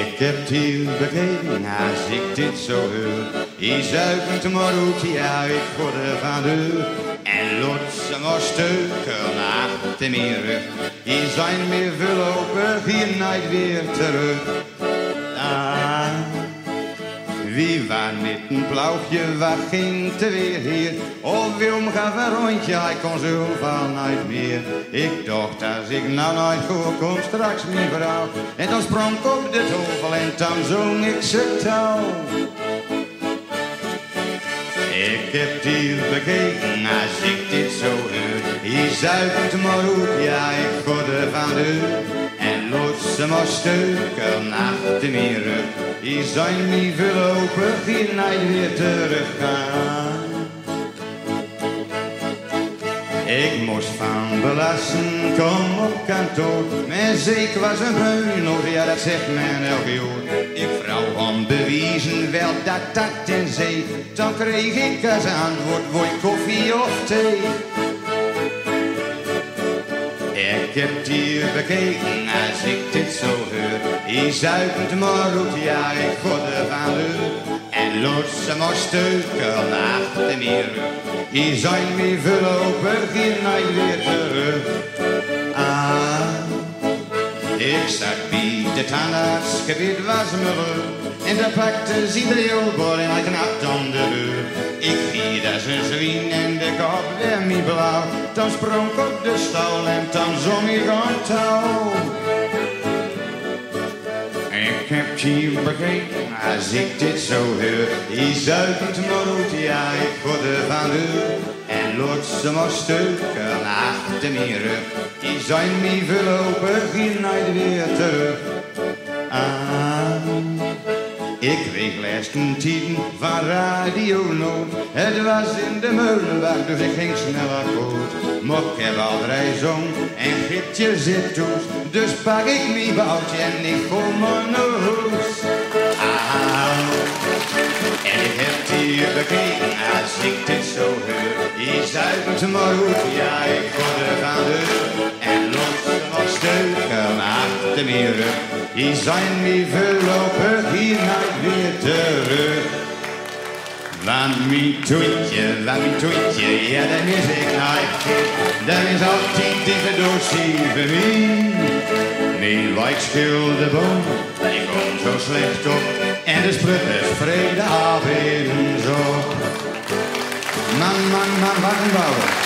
Ik heb hier bekeken als ik dit zo hoor. Je zuigt maar uit, ja, ik word er van. En lot ze maar stukken achter mijn rug. Je zijn meer voorlopig hier nooit weer terug. Wie waar met een blauwtje, waar ging te weer hier? Of Wilm gaf een rondje, hij kon zo van nooit meer. Ik dacht, als ik nou nooit kom, straks mijn vrouw. En dan sprong ik op de tovel en dan zong ik ze touw. Ik heb hier bekeken als ik dit zo hoor. Hier zuigt maar uit, ja, ik word er van deur. Ze maar stukken achter mijn rug. Hier zijn niet voorlopig hier nooit weer teruggaan. Ik moest van belasten, kom op kantoor. Mijn zeker was een heunot, ja dat zegt men elke jaar. Ik vrouw om bewijzen, wel dat dat in zee. Dan kreeg ik als antwoord, word koffie of thee. Ik heb hier bekeken als ik dit zo hoor. Je zuigt maar uit, ja, ik er van. En los ze maar stukken achter mij rug. Je zijn me voorlopig hier nooit weer terug. Ah, ik de tandarts, gebied was muller. En daar pakte ze de jogbal en hij knapte om de deur. Ik vier als een zwien en de kop werd me blauw. Dan sprong ik op de stal en dan zong ik aan touw. Ik heb het hier bekeken als ik dit zo hoor. Je zuigt maar ja, ik word er van. En lot ze maar stukken achter mijn rug. Die zijn me voorlopig hier nooit weer terug. Ah. Ik kreeg laatst een tien van Radio Noord. Het was in de meulenbak, dus ik ging snel akkoord. Maar ik heb al drie en gietje zit toes. Dus pak ik mijn boutje en ik kom maar naar huis. Ah, en ik heb hier bekeken als ik dit zo hoor. Je zuigt maar goed, ja, ik word er van deur. En los maar stukken achter mijn rug. Die zijn me voorlopig hier nooit weer terug. Want mijn toetje, want mijn toetje, ja, dat is ik nooit. Dat is altijd dikke doosje voor mij. Mijn wijkschilde boom, die komt zo slecht op. En de sprut is vrede Vagundala.